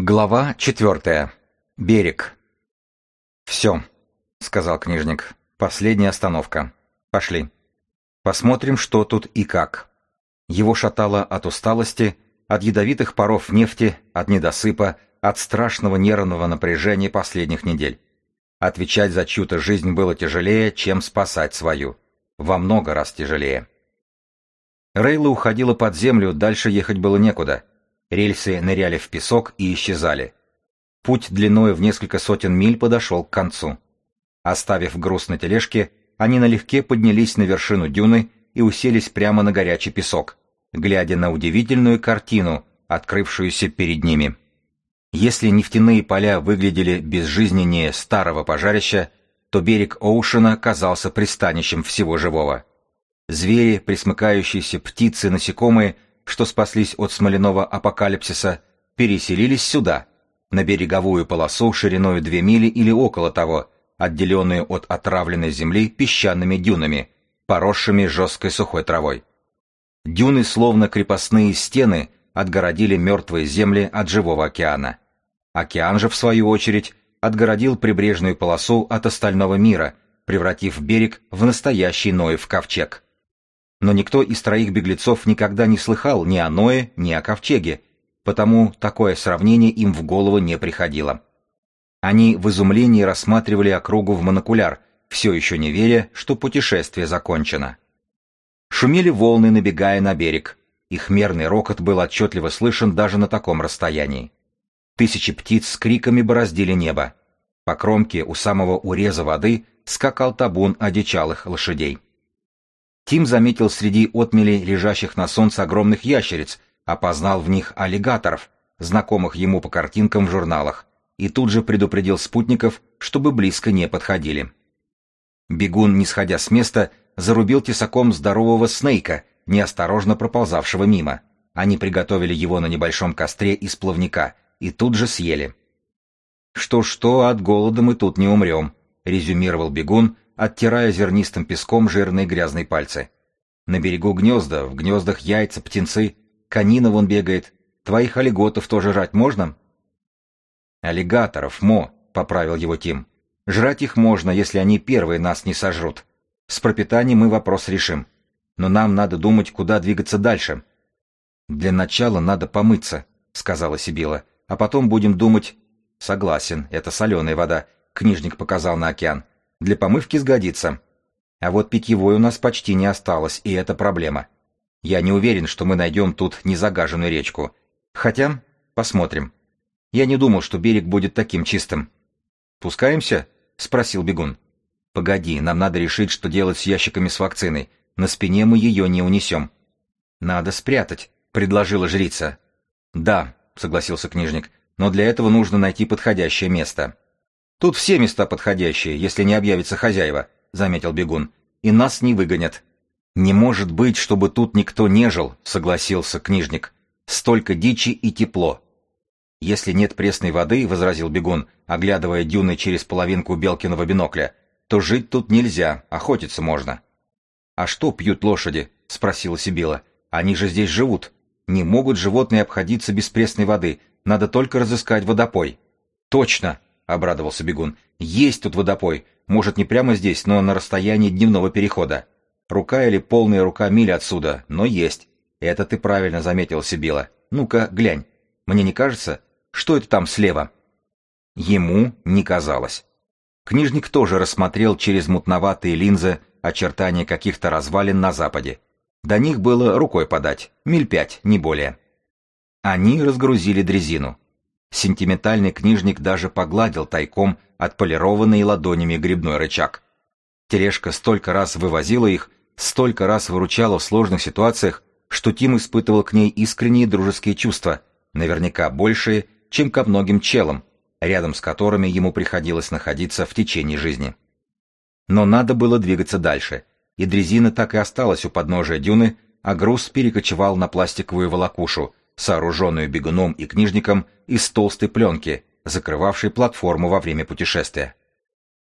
Глава четвертая. Берег. «Все», — сказал книжник. «Последняя остановка. Пошли. Посмотрим, что тут и как». Его шатало от усталости, от ядовитых паров нефти, от недосыпа, от страшного нервного напряжения последних недель. Отвечать за чью-то жизнь было тяжелее, чем спасать свою. Во много раз тяжелее. Рейла уходила под землю, дальше ехать было некуда. Рельсы ныряли в песок и исчезали. Путь длиною в несколько сотен миль подошел к концу. Оставив груз на тележке, они налегке поднялись на вершину дюны и уселись прямо на горячий песок, глядя на удивительную картину, открывшуюся перед ними. Если нефтяные поля выглядели безжизненнее старого пожарища, то берег Оушена казался пристанищем всего живого. Звери, присмыкающиеся птицы, насекомые — что спаслись от смоляного апокалипсиса, переселились сюда, на береговую полосу шириной две мили или около того, отделенную от отравленной земли песчаными дюнами, поросшими жесткой сухой травой. Дюны, словно крепостные стены, отгородили мертвые земли от живого океана. Океан же, в свою очередь, отгородил прибрежную полосу от остального мира, превратив берег в настоящий Ноев ковчег. Но никто из троих беглецов никогда не слыхал ни о Ное, ни о ковчеге, потому такое сравнение им в голову не приходило. Они в изумлении рассматривали округу в монокуляр, все еще не веря, что путешествие закончено. Шумели волны, набегая на берег. Их мерный рокот был отчетливо слышен даже на таком расстоянии. Тысячи птиц с криками бороздили небо. По кромке у самого уреза воды скакал табун одичалых лошадей. Тим заметил среди отмелей лежащих на солнце огромных ящериц, опознал в них аллигаторов, знакомых ему по картинкам в журналах, и тут же предупредил спутников, чтобы близко не подходили. Бегун, не сходя с места, зарубил тесаком здорового снейка, неосторожно проползавшего мимо. Они приготовили его на небольшом костре из плавника и тут же съели. «Что-что, от голода мы тут не умрем», — резюмировал бегун, оттирая зернистым песком жирные грязные пальцы. На берегу гнезда, в гнездах яйца, птенцы, конина вон бегает. Твоих олиготов тоже жрать можно? Аллигаторов, Мо, поправил его Тим. Жрать их можно, если они первые нас не сожрут. С пропитанием мы вопрос решим. Но нам надо думать, куда двигаться дальше. Для начала надо помыться, сказала Сибила, а потом будем думать... Согласен, это соленая вода, книжник показал на океан. Для помывки сгодится. А вот питьевой у нас почти не осталось, и это проблема. Я не уверен, что мы найдем тут незагаженную речку. Хотя, посмотрим. Я не думал, что берег будет таким чистым. «Пускаемся?» — спросил бегун. «Погоди, нам надо решить, что делать с ящиками с вакциной. На спине мы ее не унесем». «Надо спрятать», — предложила жрица. «Да», — согласился книжник, — «но для этого нужно найти подходящее место». Тут все места подходящие, если не объявится хозяева, заметил бегун. И нас не выгонят. Не может быть, чтобы тут никто не жил, согласился книжник. Столько дичи и тепло. Если нет пресной воды, возразил бегун, оглядывая дюны через половинку Белкиного бинокля, то жить тут нельзя, охотиться можно. А что пьют лошади? спросила Сибила. Они же здесь живут. Не могут животные обходиться без пресной воды. Надо только разыскать водопой. Точно, обрадовался бегун. Есть тут водопой. Может, не прямо здесь, но на расстоянии дневного перехода. Рука или полная рука мили отсюда, но есть. Это ты правильно заметил, Сибила. Ну-ка, глянь. Мне не кажется? Что это там слева? Ему не казалось. Книжник тоже рассмотрел через мутноватые линзы очертания каких-то развалин на западе. До них было рукой подать, миль пять, не более. Они разгрузили дрезину. Сентиментальный книжник даже погладил тайком отполированный ладонями грибной рычаг. Тележка столько раз вывозила их, столько раз выручала в сложных ситуациях, что Тим испытывал к ней искренние дружеские чувства, наверняка большие, чем ко многим челам, рядом с которыми ему приходилось находиться в течение жизни. Но надо было двигаться дальше, и дрезина так и осталась у подножия дюны, а груз перекочевал на пластиковую волокушу, сооруженную бегуном и книжником из толстой пленки, закрывавшей платформу во время путешествия.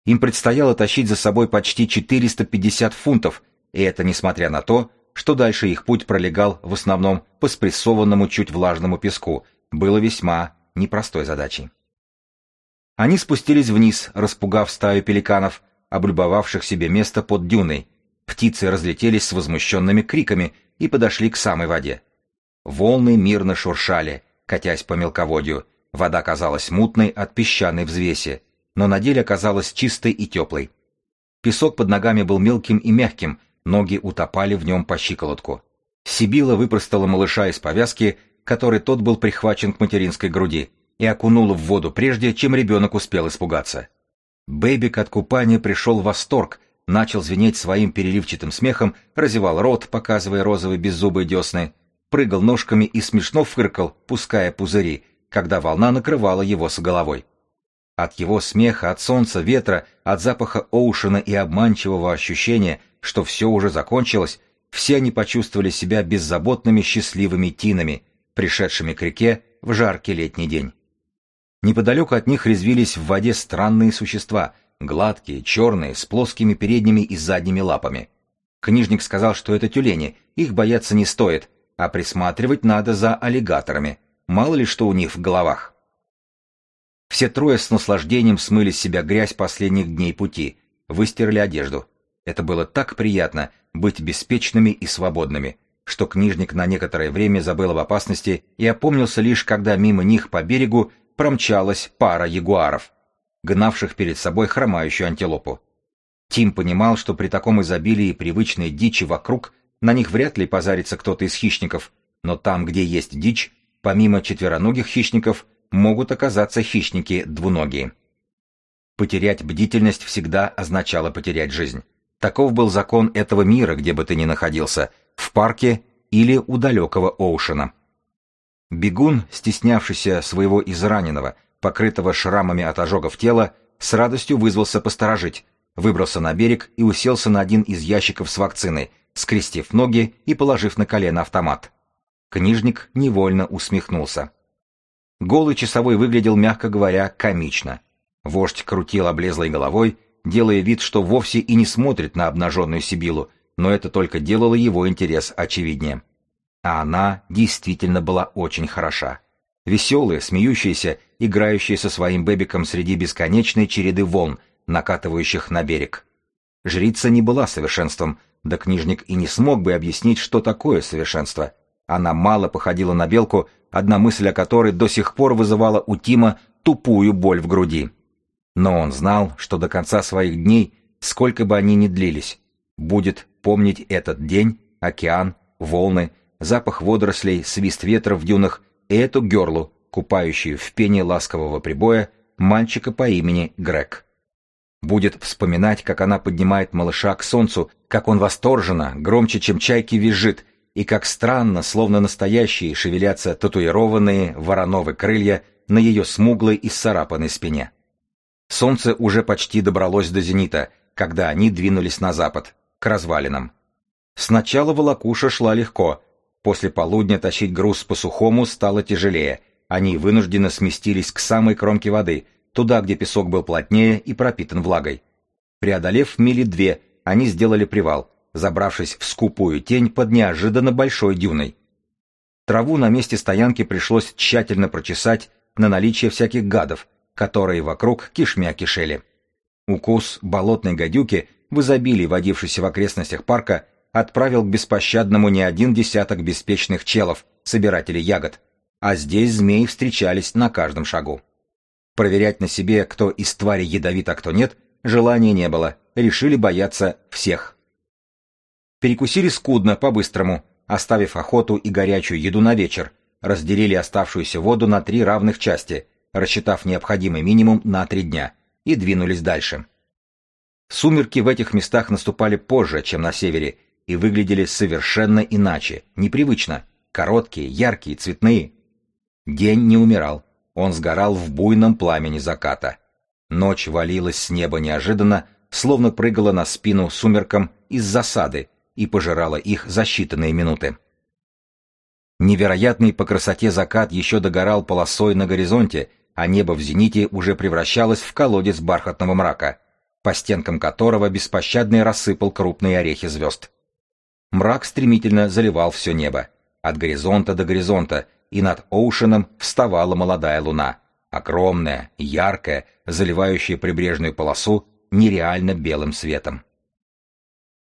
Им предстояло тащить за собой почти 450 фунтов, и это несмотря на то, что дальше их путь пролегал в основном по спрессованному чуть влажному песку, было весьма непростой задачей. Они спустились вниз, распугав стаю пеликанов, облюбовавших себе место под дюной. Птицы разлетелись с возмущенными криками и подошли к самой воде. Волны мирно шуршали, катясь по мелководью. Вода казалась мутной от песчаной взвеси, но на деле оказалась чистой и теплой. Песок под ногами был мелким и мягким, ноги утопали в нем по щиколотку. Сибила выпростала малыша из повязки, которой тот был прихвачен к материнской груди, и окунула в воду прежде, чем ребенок успел испугаться. Бэбик от купания пришел в восторг, начал звенеть своим переливчатым смехом, разевал рот, показывая розовые беззубые десны, прыгал ножками и смешно фыркал, пуская пузыри, когда волна накрывала его с головой. От его смеха, от солнца, ветра, от запаха Оушена и обманчивого ощущения, что все уже закончилось, все они почувствовали себя беззаботными счастливыми тинами, пришедшими к реке в жаркий летний день. Неподалеку от них резвились в воде странные существа, гладкие, черные, с плоскими передними и задними лапами. Книжник сказал, что это тюлени, их бояться не стоит, а присматривать надо за аллигаторами, мало ли что у них в головах. Все трое с наслаждением смыли с себя грязь последних дней пути, выстирали одежду. Это было так приятно быть беспечными и свободными, что книжник на некоторое время забыл об опасности и опомнился лишь, когда мимо них по берегу промчалась пара ягуаров, гнавших перед собой хромающую антилопу. Тим понимал, что при таком изобилии привычной дичи вокруг на них вряд ли позарится кто-то из хищников, но там, где есть дичь, помимо четвероногих хищников, могут оказаться хищники двуногие. Потерять бдительность всегда означало потерять жизнь. Таков был закон этого мира, где бы ты ни находился, в парке или у далекого Оушена. Бегун, стеснявшийся своего израненного, покрытого шрамами от ожогов тела, с радостью вызвался посторожить, выбрался на берег и уселся на один из ящиков с вакциной, скрестив ноги и положив на колено автомат. Книжник невольно усмехнулся. Голый часовой выглядел, мягко говоря, комично. Вождь крутил облезлой головой, делая вид, что вовсе и не смотрит на обнаженную Сибилу, но это только делало его интерес очевиднее. А она действительно была очень хороша. Веселая, смеющаяся, играющая со своим бэбиком среди бесконечной череды волн, накатывающих на берег. Жрица не была совершенством, да книжник и не смог бы объяснить, что такое совершенство. Она мало походила на белку, одна мысль о которой до сих пор вызывала у Тима тупую боль в груди. Но он знал, что до конца своих дней, сколько бы они ни длились, будет помнить этот день, океан, волны, запах водорослей, свист ветра в дюнах и эту герлу, купающую в пене ласкового прибоя, мальчика по имени Грег. Будет вспоминать, как она поднимает малыша к солнцу, как он восторженно, громче, чем чайки, визжит, и как странно, словно настоящие, шевелятся татуированные вороновы крылья на ее смуглой и сцарапанной спине. Солнце уже почти добралось до зенита, когда они двинулись на запад, к развалинам. Сначала волокуша шла легко, после полудня тащить груз по сухому стало тяжелее, они вынужденно сместились к самой кромке воды, туда, где песок был плотнее и пропитан влагой. Преодолев мили две, они сделали привал, забравшись в скупую тень под неожиданно большой дюной. Траву на месте стоянки пришлось тщательно прочесать на наличие всяких гадов, которые вокруг кишмя кишели. Укус болотной гадюки, в изобилии водившейся в окрестностях парка, отправил к беспощадному не один десяток беспечных челов, собирателей ягод, а здесь змеи встречались на каждом шагу. Проверять на себе, кто из твари ядовит, а кто нет, желания не было, решили бояться всех. Перекусили скудно, по-быстрому, оставив охоту и горячую еду на вечер, разделили оставшуюся воду на три равных части, рассчитав необходимый минимум на три дня, и двинулись дальше. Сумерки в этих местах наступали позже, чем на севере, и выглядели совершенно иначе, непривычно, короткие, яркие, цветные. День не умирал, он сгорал в буйном пламени заката. Ночь валилась с неба неожиданно, словно прыгала на спину сумеркам из засады и пожирала их за считанные минуты. Невероятный по красоте закат еще догорал полосой на горизонте, а небо в зените уже превращалось в колодец бархатного мрака, по стенкам которого беспощадный рассыпал крупные орехи звезд. Мрак стремительно заливал все небо, от горизонта до горизонта, и над Оушеном вставала молодая луна, огромная, яркая, заливающая прибрежную полосу нереально белым светом.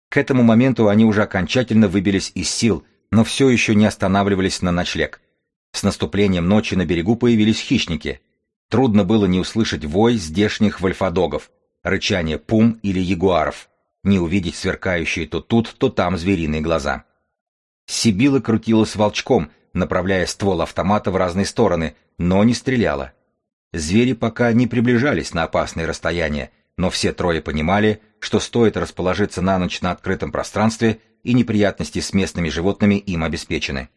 К этому моменту они уже окончательно выбились из сил, но все еще не останавливались на ночлег. С наступлением ночи на берегу появились хищники. Трудно было не услышать вой здешних вольфодогов, рычание пум или ягуаров, не увидеть сверкающие то тут, то там звериные глаза. Сибила крутилась волчком, направляя ствол автомата в разные стороны, но не стреляла. Звери пока не приближались на опасные расстояния, но все трое понимали, что стоит расположиться на ночь на открытом пространстве, и неприятности с местными животными им обеспечены.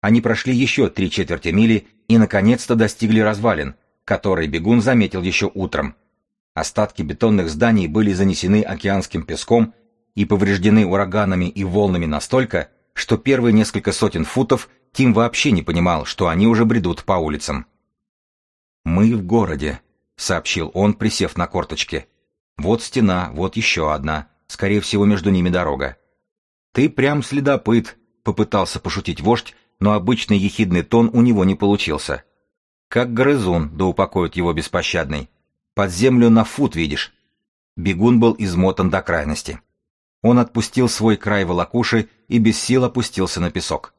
Они прошли еще три четверти мили и, наконец-то, достигли развалин, которые бегун заметил еще утром. Остатки бетонных зданий были занесены океанским песком и повреждены ураганами и волнами настолько, что первые несколько сотен футов Тим вообще не понимал, что они уже бредут по улицам. «Мы в городе», — сообщил он, присев на корточки. «Вот стена, вот еще одна. Скорее всего, между ними дорога». «Ты прям следопыт», — попытался пошутить вождь, но обычный ехидный тон у него не получился. «Как грызун, да упокоит его беспощадный. Под землю на фут видишь». Бегун был измотан до крайности. Он отпустил свой край волокуши и без сил опустился на песок.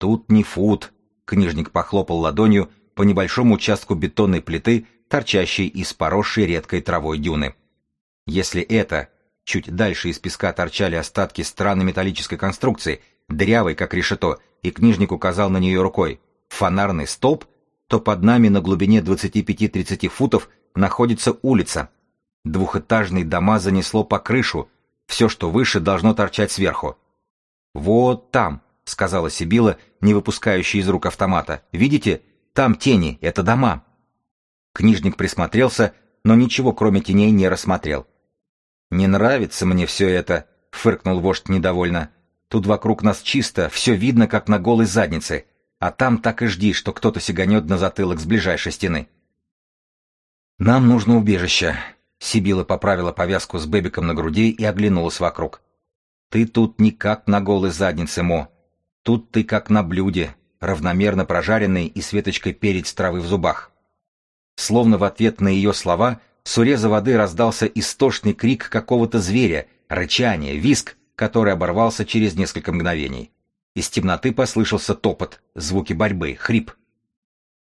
«Тут не фут», — книжник похлопал ладонью по небольшому участку бетонной плиты, торчащей из поросшей редкой травой дюны. Если это, чуть дальше из песка торчали остатки странной металлической конструкции, дырявой, как решето, и книжник указал на нее рукой, фонарный столб, то под нами на глубине 25-30 футов находится улица. Двухэтажные дома занесло по крышу, все, что выше, должно торчать сверху. «Вот там», — сказала Сибила, не выпускающая из рук автомата. «Видите, там тени, это дома. Книжник присмотрелся, но ничего кроме теней не рассмотрел. «Не нравится мне все это», — фыркнул вождь недовольно. «Тут вокруг нас чисто, все видно, как на голой заднице, а там так и жди, что кто-то сиганет на затылок с ближайшей стены». «Нам нужно убежище», — Сибила поправила повязку с бэбиком на груди и оглянулась вокруг. «Ты тут не как на голой заднице, Мо. Тут ты как на блюде, равномерно прожаренный и светочкой перец травы в зубах. Словно в ответ на ее слова с уреза воды раздался истошный крик какого-то зверя, рычание, виск, который оборвался через несколько мгновений. Из темноты послышался топот, звуки борьбы, хрип.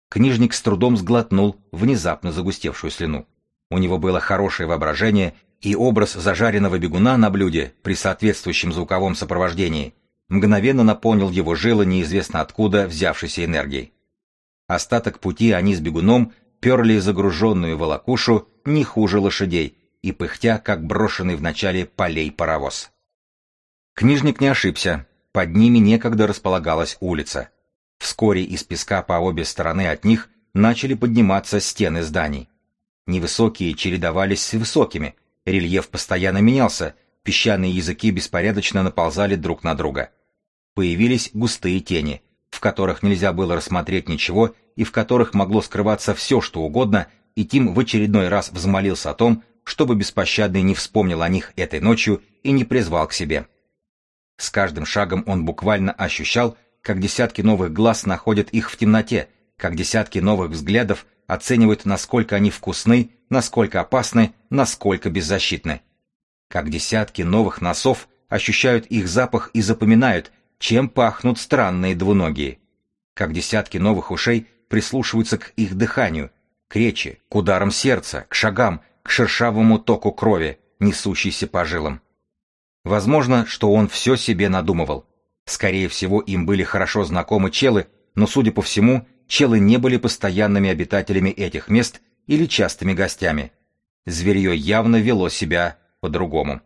Книжник с трудом сглотнул внезапно загустевшую слюну. У него было хорошее воображение, и образ зажаренного бегуна на блюде при соответствующем звуковом сопровождении мгновенно наполнил его жилы неизвестно откуда взявшейся энергией. Остаток пути они с бегуном перли загруженную волокушу не хуже лошадей и пыхтя, как брошенный в начале полей паровоз. Книжник не ошибся, под ними некогда располагалась улица. Вскоре из песка по обе стороны от них начали подниматься стены зданий. Невысокие чередовались с высокими, рельеф постоянно менялся, песчаные языки беспорядочно наползали друг на друга. Появились густые тени, в которых нельзя было рассмотреть ничего и в которых могло скрываться все, что угодно, и Тим в очередной раз взмолился о том, чтобы беспощадный не вспомнил о них этой ночью и не призвал к себе. С каждым шагом он буквально ощущал, как десятки новых глаз находят их в темноте, как десятки новых взглядов оценивают, насколько они вкусны, насколько опасны, насколько беззащитны как десятки новых носов ощущают их запах и запоминают, чем пахнут странные двуногие. Как десятки новых ушей прислушиваются к их дыханию, к речи, к ударам сердца, к шагам, к шершавому току крови, несущейся по жилам. Возможно, что он все себе надумывал. Скорее всего, им были хорошо знакомы челы, но, судя по всему, челы не были постоянными обитателями этих мест или частыми гостями. Зверье явно вело себя по-другому.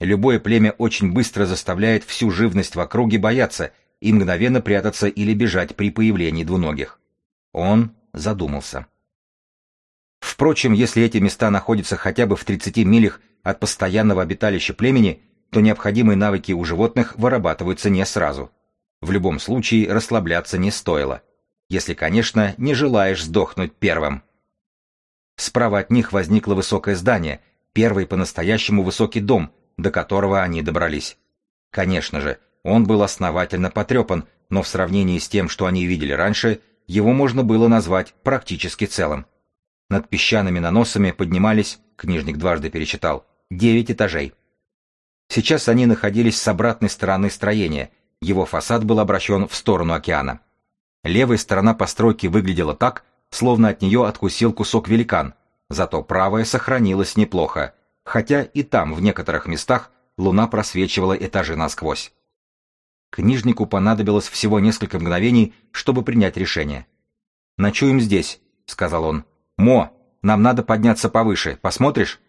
Любое племя очень быстро заставляет всю живность в округе бояться и мгновенно прятаться или бежать при появлении двуногих. Он задумался. Впрочем, если эти места находятся хотя бы в 30 милях от постоянного обиталища племени, то необходимые навыки у животных вырабатываются не сразу. В любом случае расслабляться не стоило. Если, конечно, не желаешь сдохнуть первым. Справа от них возникло высокое здание, первый по-настоящему высокий дом, до которого они добрались. Конечно же, он был основательно потрепан, но в сравнении с тем, что они видели раньше, его можно было назвать практически целым. Над песчаными наносами поднимались, книжник дважды перечитал, девять этажей. Сейчас они находились с обратной стороны строения, его фасад был обращен в сторону океана. Левая сторона постройки выглядела так, словно от нее откусил кусок великан, зато правая сохранилась неплохо, хотя и там в некоторых местах луна просвечивала этажи насквозь. Книжнику понадобилось всего несколько мгновений, чтобы принять решение. «Ночуем здесь», — сказал он. «Мо, нам надо подняться повыше. Посмотришь?»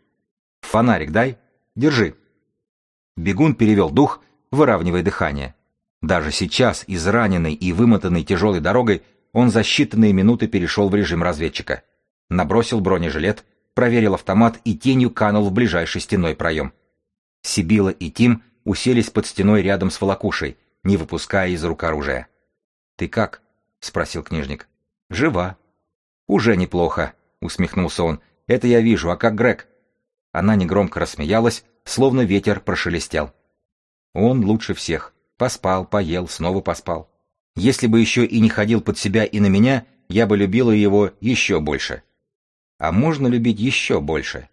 «Фонарик дай. Держи». Бегун перевел дух, выравнивая дыхание. Даже сейчас, израненный и вымотанный тяжелой дорогой, он за считанные минуты перешел в режим разведчика. Набросил бронежилет, проверил автомат и тенью канул в ближайший стеной проем. Сибила и Тим уселись под стеной рядом с волокушей, не выпуская из рук оружия. «Ты как?» — спросил книжник. «Жива». «Уже неплохо», — усмехнулся он. «Это я вижу, а как Грег?» Она негромко рассмеялась, словно ветер прошелестел. «Он лучше всех. Поспал, поел, снова поспал. Если бы еще и не ходил под себя и на меня, я бы любила его еще больше». «А можно любить еще больше?»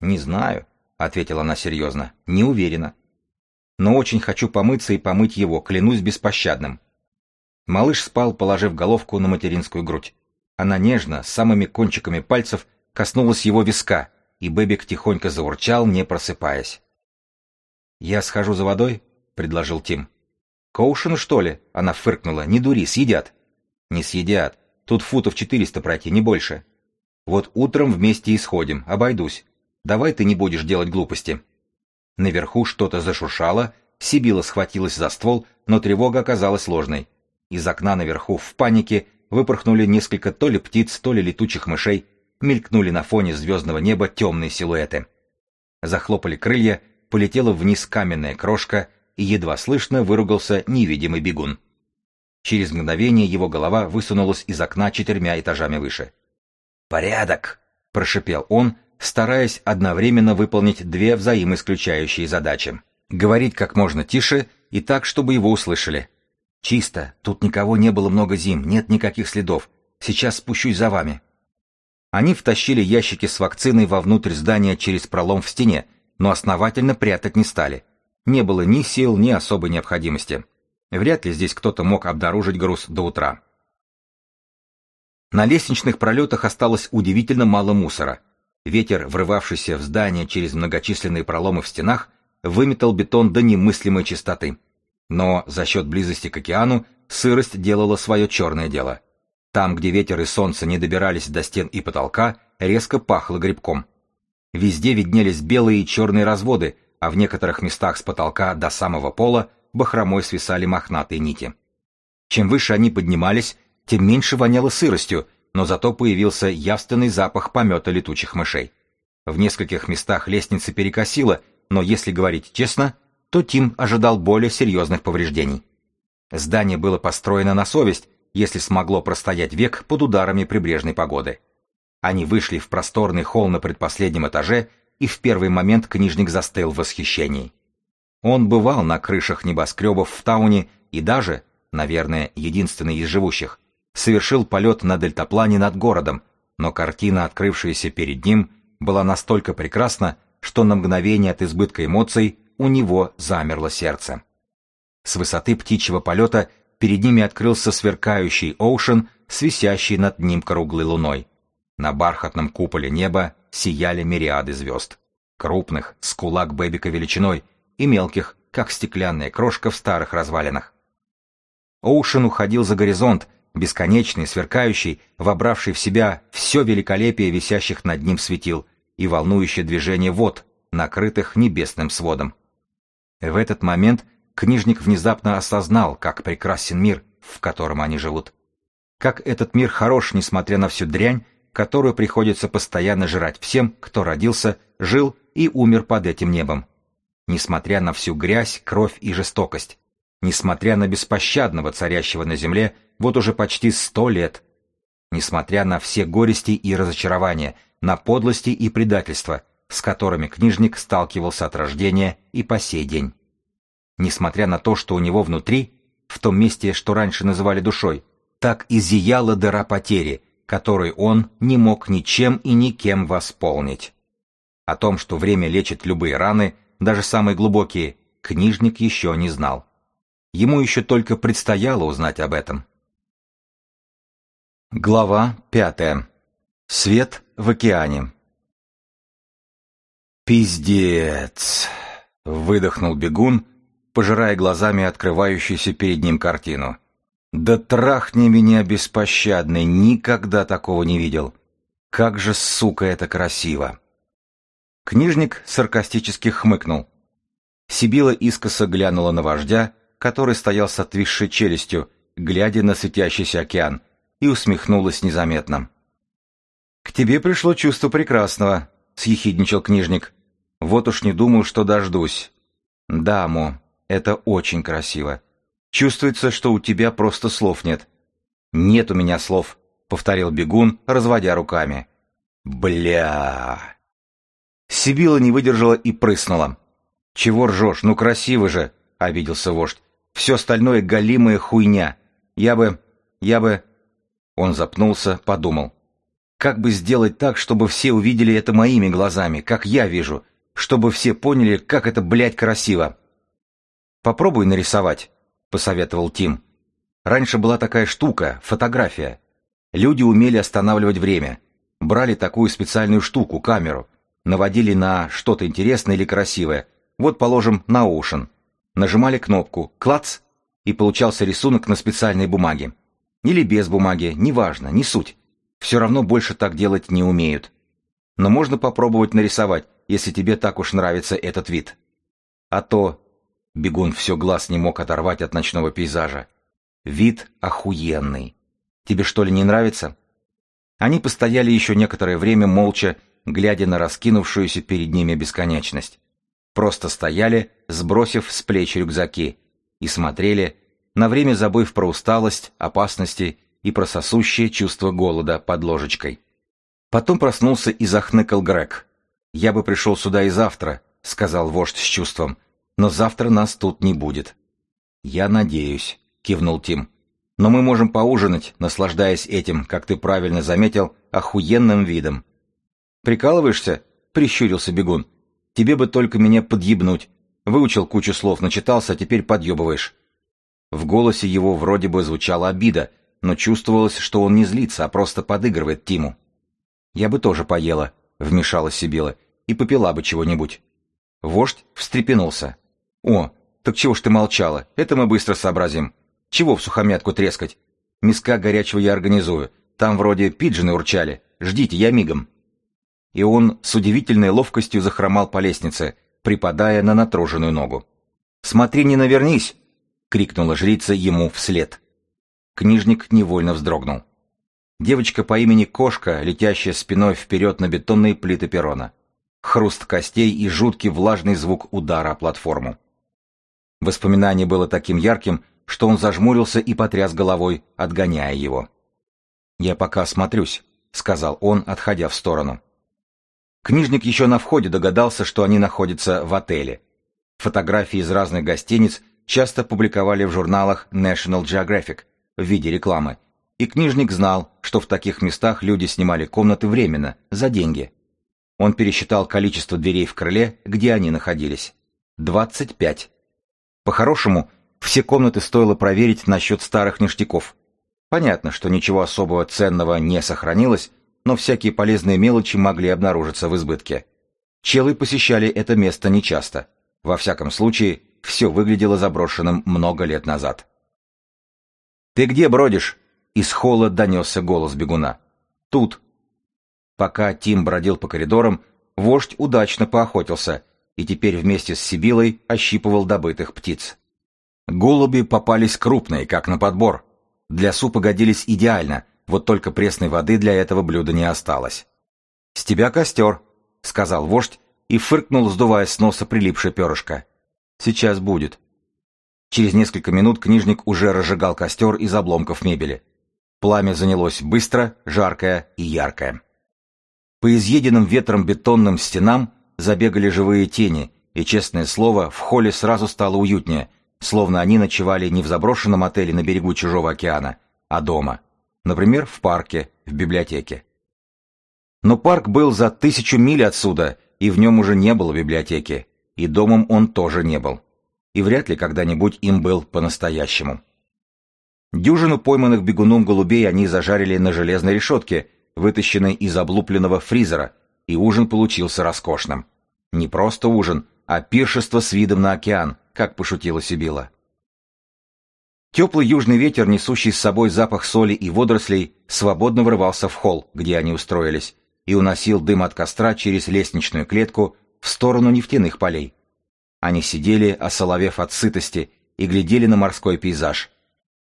«Не знаю», — ответила она серьезно. «Не уверена но очень хочу помыться и помыть его, клянусь беспощадным. Малыш спал, положив головку на материнскую грудь. Она нежно, самыми кончиками пальцев, коснулась его виска, и Бэбик тихонько заурчал, не просыпаясь. «Я схожу за водой?» — предложил Тим. «Коушену, что ли?» — она фыркнула. «Не дури, съедят». «Не съедят. Тут футов четыреста пройти, не больше. Вот утром вместе исходим, обойдусь. Давай ты не будешь делать глупости». Наверху что-то зашуршало, Сибила схватилась за ствол, но тревога оказалась ложной. Из окна наверху в панике выпорхнули несколько то ли птиц, то ли летучих мышей, мелькнули на фоне звездного неба темные силуэты. Захлопали крылья, полетела вниз каменная крошка, и едва слышно выругался невидимый бегун. Через мгновение его голова высунулась из окна четырьмя этажами выше. «Порядок!» — прошипел он, стараясь одновременно выполнить две взаимоисключающие задачи. Говорить как можно тише и так, чтобы его услышали. «Чисто, тут никого не было много зим, нет никаких следов. Сейчас спущусь за вами». Они втащили ящики с вакциной вовнутрь здания через пролом в стене, но основательно прятать не стали. Не было ни сил, ни особой необходимости. Вряд ли здесь кто-то мог обнаружить груз до утра. На лестничных пролетах осталось удивительно мало мусора — Ветер, врывавшийся в здание через многочисленные проломы в стенах, выметал бетон до немыслимой чистоты. Но за счет близости к океану сырость делала свое черное дело. Там, где ветер и солнце не добирались до стен и потолка, резко пахло грибком. Везде виднелись белые и черные разводы, а в некоторых местах с потолка до самого пола бахромой свисали мохнатые нити. Чем выше они поднимались, тем меньше воняло сыростью, но зато появился явственный запах помета летучих мышей. В нескольких местах лестница перекосила, но если говорить честно, то Тим ожидал более серьезных повреждений. Здание было построено на совесть, если смогло простоять век под ударами прибрежной погоды. Они вышли в просторный холл на предпоследнем этаже, и в первый момент книжник застыл в восхищении. Он бывал на крышах небоскребов в Тауне и даже, наверное, единственный из живущих, совершил полет на дельтаплане над городом, но картина, открывшаяся перед ним, была настолько прекрасна, что на мгновение от избытка эмоций у него замерло сердце. С высоты птичьего полета перед ними открылся сверкающий Оушен с висящей над ним круглой луной. На бархатном куполе неба сияли мириады звезд. Крупных, с кулак Бэбика величиной, и мелких, как стеклянная крошка в старых развалинах. Оушен уходил за горизонт, бесконечный, сверкающий, вобравший в себя все великолепие висящих над ним светил и волнующее движение вод, накрытых небесным сводом. В этот момент книжник внезапно осознал, как прекрасен мир, в котором они живут. Как этот мир хорош, несмотря на всю дрянь, которую приходится постоянно жрать всем, кто родился, жил и умер под этим небом. Несмотря на всю грязь, кровь и жестокость. Несмотря на беспощадного царящего на земле вот уже почти сто лет. Несмотря на все горести и разочарования, на подлости и предательства, с которыми книжник сталкивался от рождения и по сей день. Несмотря на то, что у него внутри в том месте, что раньше называли душой, так и зияла дыра потери, которой он не мог ничем и никем восполнить. О том, что время лечит любые раны, даже самые глубокие, книжник еще не знал. Ему еще только предстояло узнать об этом. Глава пятая. Свет в океане. «Пиздец!» — выдохнул бегун, пожирая глазами открывающуюся перед ним картину. «Да трахни меня беспощадный, никогда такого не видел! Как же, сука, это красиво!» Книжник саркастически хмыкнул. Сибила искоса глянула на вождя, который стоял с отвисшей челюстью, глядя на светящийся океан, и усмехнулась незаметно. «К тебе пришло чувство прекрасного», — съехидничал книжник. «Вот уж не думал, что дождусь». «Да, Мо, это очень красиво. Чувствуется, что у тебя просто слов нет». «Нет у меня слов», — повторил бегун, разводя руками. «Бля...» Сибила не выдержала и прыснула. «Чего ржешь? Ну красиво же!» — обиделся вождь. «Все остальное голимая хуйня. Я бы... я бы...» Он запнулся, подумал. «Как бы сделать так, чтобы все увидели это моими глазами, как я вижу, чтобы все поняли, как это, блядь, красиво?» «Попробуй нарисовать», — посоветовал Тим. «Раньше была такая штука — фотография. Люди умели останавливать время. Брали такую специальную штуку, камеру, наводили на что-то интересное или красивое, вот, положим, на Ocean. Нажимали кнопку «Клац» и получался рисунок на специальной бумаге. Или без бумаги, неважно, не суть. Все равно больше так делать не умеют. Но можно попробовать нарисовать, если тебе так уж нравится этот вид. А то... Бегун все глаз не мог оторвать от ночного пейзажа. Вид охуенный. Тебе что ли не нравится? Они постояли еще некоторое время молча, глядя на раскинувшуюся перед ними бесконечность. Просто стояли, сбросив с плеч рюкзаки, и смотрели, на время забыв про усталость, опасности и про сосущее чувство голода под ложечкой. Потом проснулся и захныкал Грег. «Я бы пришел сюда и завтра», — сказал вождь с чувством, «но завтра нас тут не будет». «Я надеюсь», — кивнул Тим. «Но мы можем поужинать, наслаждаясь этим, как ты правильно заметил, охуенным видом. «Прикалываешься?» — прищурился бегун. «Тебе бы только меня подъебнуть. Выучил кучу слов, начитался, а теперь подъебываешь». В голосе его вроде бы звучала обида, но чувствовалось, что он не злится, а просто подыгрывает Тиму. «Я бы тоже поела», — вмешалась Сибила, — «и попила бы чего-нибудь». Вождь встрепенулся. «О, так чего ж ты молчала? Это мы быстро сообразим. Чего в сухомятку трескать? Миска горячего я организую. Там вроде пиджины урчали. Ждите, я мигом» и он с удивительной ловкостью захромал по лестнице, припадая на натруженную ногу. «Смотри, не навернись!» — крикнула жрица ему вслед. Книжник невольно вздрогнул. Девочка по имени Кошка, летящая спиной вперед на бетонные плиты перрона. Хруст костей и жуткий влажный звук удара о платформу. Воспоминание было таким ярким, что он зажмурился и потряс головой, отгоняя его. «Я пока осмотрюсь», — сказал он, отходя в сторону. Книжник еще на входе догадался, что они находятся в отеле. Фотографии из разных гостиниц часто публиковали в журналах National Geographic в виде рекламы, и книжник знал, что в таких местах люди снимали комнаты временно, за деньги. Он пересчитал количество дверей в крыле, где они находились. 25. По-хорошему, все комнаты стоило проверить насчет старых ништяков. Понятно, что ничего особого ценного не сохранилось, но всякие полезные мелочи могли обнаружиться в избытке. Челы посещали это место нечасто. Во всяком случае, все выглядело заброшенным много лет назад. «Ты где бродишь?» Из холла донесся голос бегуна. «Тут». Пока Тим бродил по коридорам, вождь удачно поохотился и теперь вместе с Сибилой ощипывал добытых птиц. Голуби попались крупные, как на подбор. Для супа годились идеально, вот только пресной воды для этого блюда не осталось. «С тебя костер», — сказал вождь и фыркнул, сдувая с носа прилипшее перышко. «Сейчас будет». Через несколько минут книжник уже разжигал костер из обломков мебели. Пламя занялось быстро, жаркое и яркое. По изъеденным ветром бетонным стенам забегали живые тени, и, честное слово, в холле сразу стало уютнее, словно они ночевали не в заброшенном отеле на берегу чужого океана, а дома. Например, в парке, в библиотеке. Но парк был за тысячу миль отсюда, и в нем уже не было библиотеки, и домом он тоже не был. И вряд ли когда-нибудь им был по-настоящему. Дюжину пойманных бегуном голубей они зажарили на железной решетке, вытащенной из облупленного фризера, и ужин получился роскошным. Не просто ужин, а пиршество с видом на океан, как пошутила Сибила. Теплый южный ветер, несущий с собой запах соли и водорослей, свободно врывался в холл, где они устроились, и уносил дым от костра через лестничную клетку в сторону нефтяных полей. Они сидели, осоловев от сытости, и глядели на морской пейзаж.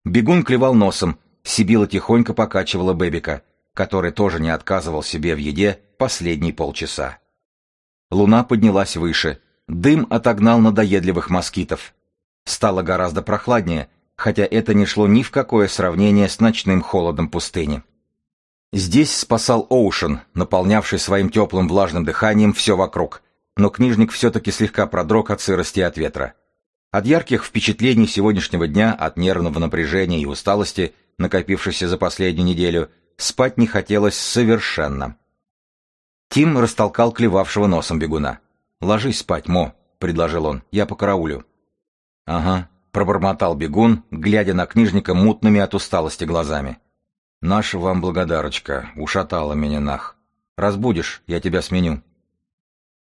Бегун клевал носом, Сибила тихонько покачивала Бэбика, который тоже не отказывал себе в еде последние полчаса. Луна поднялась выше, дым отогнал надоедливых москитов. Стало гораздо прохладнее, хотя это не шло ни в какое сравнение с ночным холодом пустыни. Здесь спасал Оушен, наполнявший своим теплым влажным дыханием все вокруг, но книжник все-таки слегка продрог от сырости и от ветра. От ярких впечатлений сегодняшнего дня, от нервного напряжения и усталости, накопившейся за последнюю неделю, спать не хотелось совершенно. Тим растолкал клевавшего носом бегуна. «Ложись спать, Мо», — предложил он, — «я по караулю». «Ага», — пробормотал бегун, глядя на книжника мутными от усталости глазами. «Наша вам благодарочка, ушатала меня нах. Разбудишь, я тебя сменю».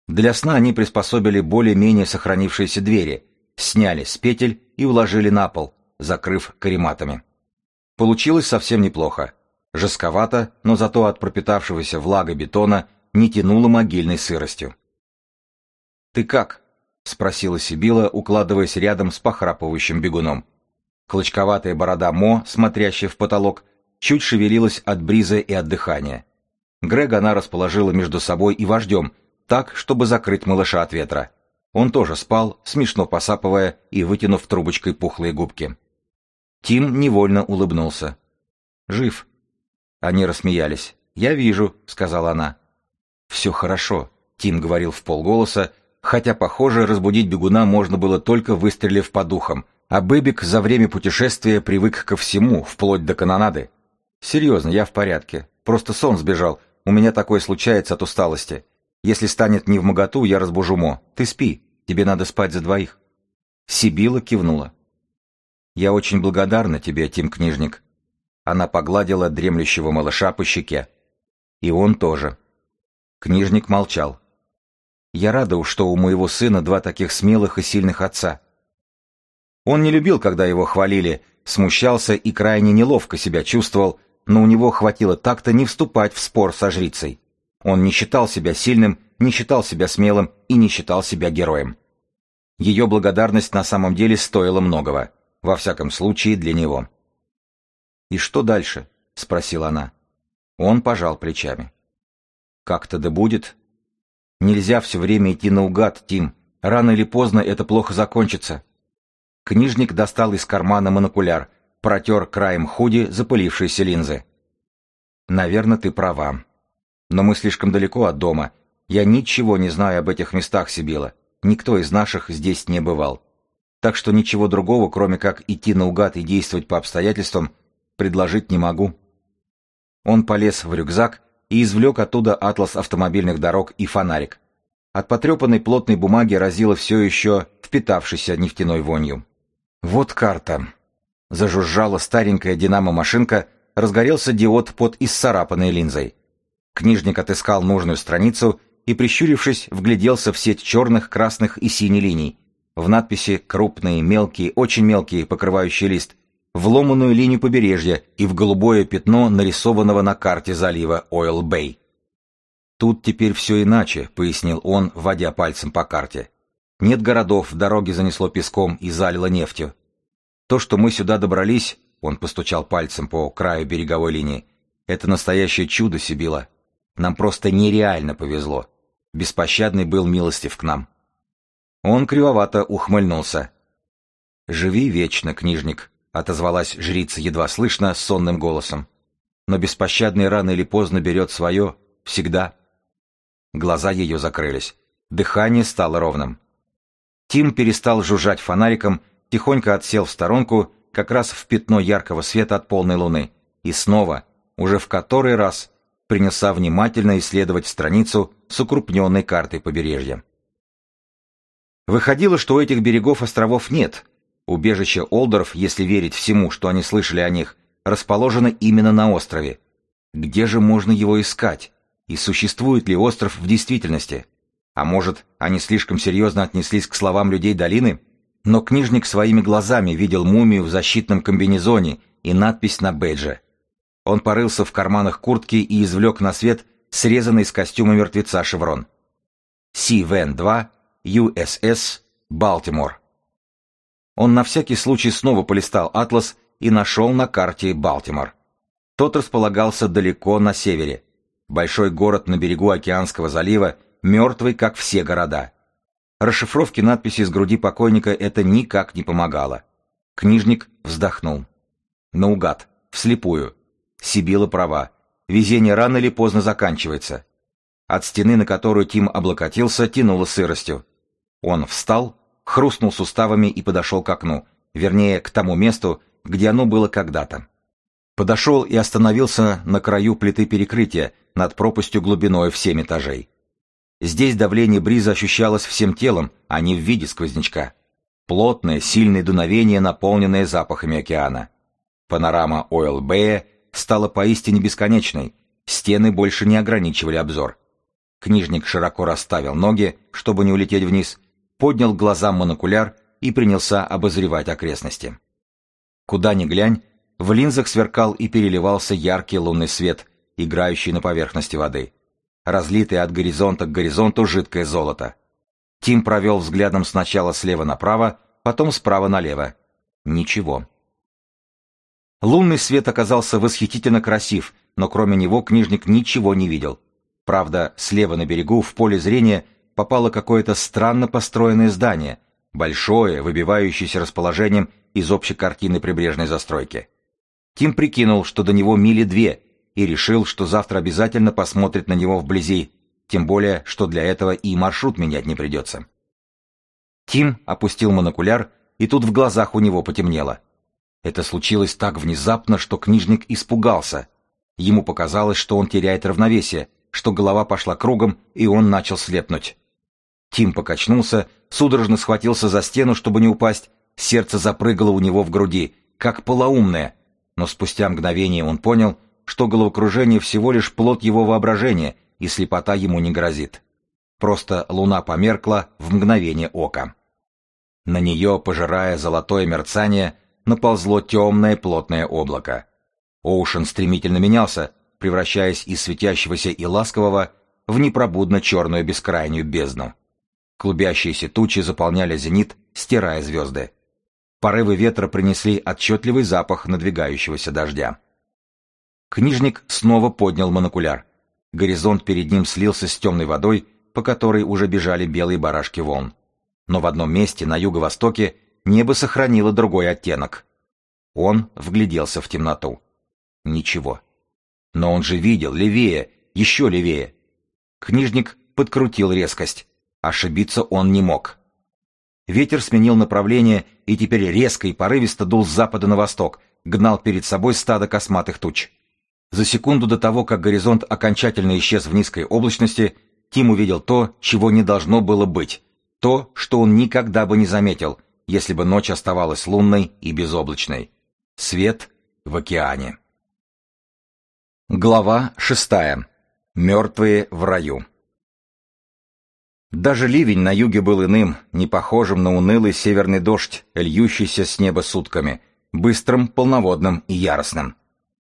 Для сна они приспособили более-менее сохранившиеся двери, сняли с петель и уложили на пол, закрыв карематами. Получилось совсем неплохо. Жестковато, но зато от пропитавшегося влагой бетона не тянуло могильной сыростью. «Ты как?» — спросила Сибила, укладываясь рядом с похрапывающим бегуном. Клочковатая борода Мо, смотрящая в потолок, чуть шевелилась от бриза и от дыхания. Грега она расположила между собой и вождем, так, чтобы закрыть малыша от ветра. Он тоже спал, смешно посапывая и вытянув трубочкой пухлые губки. Тим невольно улыбнулся. «Жив». Они рассмеялись. «Я вижу», — сказала она. «Все хорошо», — Тим говорил в полголоса, хотя, похоже, разбудить бегуна можно было только выстрелив по духам, а Бэбик за время путешествия привык ко всему, вплоть до канонады. «Серьезно, я в порядке. Просто сон сбежал. У меня такое случается от усталости. Если станет не в моготу, я разбужу Мо. Ты спи. Тебе надо спать за двоих». Сибила кивнула. «Я очень благодарна тебе, Тим Книжник». Она погладила дремлющего малыша по щеке. И он тоже. Книжник молчал. «Я рада, что у моего сына два таких смелых и сильных отца». Он не любил, когда его хвалили, смущался и крайне неловко себя чувствовал, но у него хватило так-то не вступать в спор со жрицей. Он не считал себя сильным, не считал себя смелым и не считал себя героем. Ее благодарность на самом деле стоила многого, во всяком случае для него. «И что дальше?» — спросила она. Он пожал плечами. «Как-то да будет. Нельзя все время идти наугад, Тим. Рано или поздно это плохо закончится». Книжник достал из кармана монокуляр, протер краем худи запылившиеся линзы. «Наверное, ты права. Но мы слишком далеко от дома. Я ничего не знаю об этих местах, Сибила. Никто из наших здесь не бывал. Так что ничего другого, кроме как идти наугад и действовать по обстоятельствам, предложить не могу». Он полез в рюкзак и извлек оттуда атлас автомобильных дорог и фонарик. От потрепанной плотной бумаги разило все еще впитавшейся нефтяной вонью. «Вот карта», Зажужжала старенькая динамо-машинка, разгорелся диод под исцарапанной линзой. Книжник отыскал нужную страницу и, прищурившись, вгляделся в сеть черных, красных и синих линий. В надписи крупные, мелкие, очень мелкие, покрывающие лист, в ломаную линию побережья и в голубое пятно, нарисованного на карте залива Ойл-Бэй. «Тут теперь все иначе», — пояснил он, водя пальцем по карте. «Нет городов, дороги занесло песком и залило нефтью. То, что мы сюда добрались, он постучал пальцем по краю береговой линии, это настоящее чудо, Сибила. Нам просто нереально повезло. Беспощадный был милостив к нам. Он кривовато ухмыльнулся. «Живи вечно, книжник», — отозвалась жрица едва слышно, сонным голосом. «Но беспощадный рано или поздно берет свое, всегда». Глаза ее закрылись. Дыхание стало ровным. Тим перестал жужжать фонариком тихонько отсел в сторонку, как раз в пятно яркого света от полной луны, и снова, уже в который раз, принялся внимательно исследовать страницу с укрупненной картой побережья. Выходило, что у этих берегов островов нет. Убежище Олдоров, если верить всему, что они слышали о них, расположено именно на острове. Где же можно его искать? И существует ли остров в действительности? А может, они слишком серьезно отнеслись к словам людей долины? Но книжник своими глазами видел мумию в защитном комбинезоне и надпись на бейдже. Он порылся в карманах куртки и извлек на свет срезанный из костюма мертвеца шеврон. Си-Вен-2, USS, Балтимор. Он на всякий случай снова полистал атлас и нашел на карте Балтимор. Тот располагался далеко на севере. Большой город на берегу Океанского залива, мертвый, как все города. Расшифровке надписи с груди покойника это никак не помогало. Книжник вздохнул. Наугад, вслепую. Сибила права. Везение рано или поздно заканчивается. От стены, на которую Тим облокотился, тянуло сыростью. Он встал, хрустнул суставами и подошел к окну, вернее, к тому месту, где оно было когда-то. Подошел и остановился на краю плиты перекрытия над пропастью глубиной в семь этажей. Здесь давление бриза ощущалось всем телом, а не в виде сквознячка. Плотное, сильное дуновение, наполненное запахами океана. Панорама Ойл-Бэя стала поистине бесконечной, стены больше не ограничивали обзор. Книжник широко расставил ноги, чтобы не улететь вниз, поднял глазам монокуляр и принялся обозревать окрестности. Куда ни глянь, в линзах сверкал и переливался яркий лунный свет, играющий на поверхности воды. Разлитое от горизонта к горизонту жидкое золото. Тим провел взглядом сначала слева направо, потом справа налево. Ничего. Лунный свет оказался восхитительно красив, но кроме него книжник ничего не видел. Правда, слева на берегу в поле зрения попало какое-то странно построенное здание, большое, выбивающееся расположением из общей картины прибрежной застройки. Тим прикинул, что до него мили две, и решил, что завтра обязательно посмотрит на него вблизи, тем более, что для этого и маршрут менять не придется. Тим опустил монокуляр, и тут в глазах у него потемнело. Это случилось так внезапно, что книжник испугался. Ему показалось, что он теряет равновесие, что голова пошла кругом, и он начал слепнуть. Тим покачнулся, судорожно схватился за стену, чтобы не упасть, сердце запрыгало у него в груди, как полоумное, но спустя мгновение он понял, что головокружение всего лишь плод его воображения, и слепота ему не грозит. Просто луна померкла в мгновение ока. На нее, пожирая золотое мерцание, наползло темное плотное облако. Оушен стремительно менялся, превращаясь из светящегося и ласкового в непробудно черную бескрайнюю бездну. Клубящиеся тучи заполняли зенит, стирая звезды. Порывы ветра принесли отчетливый запах надвигающегося дождя. Книжник снова поднял монокуляр. Горизонт перед ним слился с темной водой, по которой уже бежали белые барашки волн. Но в одном месте, на юго-востоке, небо сохранило другой оттенок. Он вгляделся в темноту. Ничего. Но он же видел, левее, еще левее. Книжник подкрутил резкость. Ошибиться он не мог. Ветер сменил направление и теперь резко и порывисто дул с запада на восток, гнал перед собой стадо косматых туч. За секунду до того, как горизонт окончательно исчез в низкой облачности, Тим увидел то, чего не должно было быть, то, что он никогда бы не заметил, если бы ночь оставалась лунной и безоблачной. Свет в океане. Глава шестая. Мертвые в раю. Даже ливень на юге был иным, не похожим на унылый северный дождь, льющийся с неба сутками, быстрым, полноводным и яростным.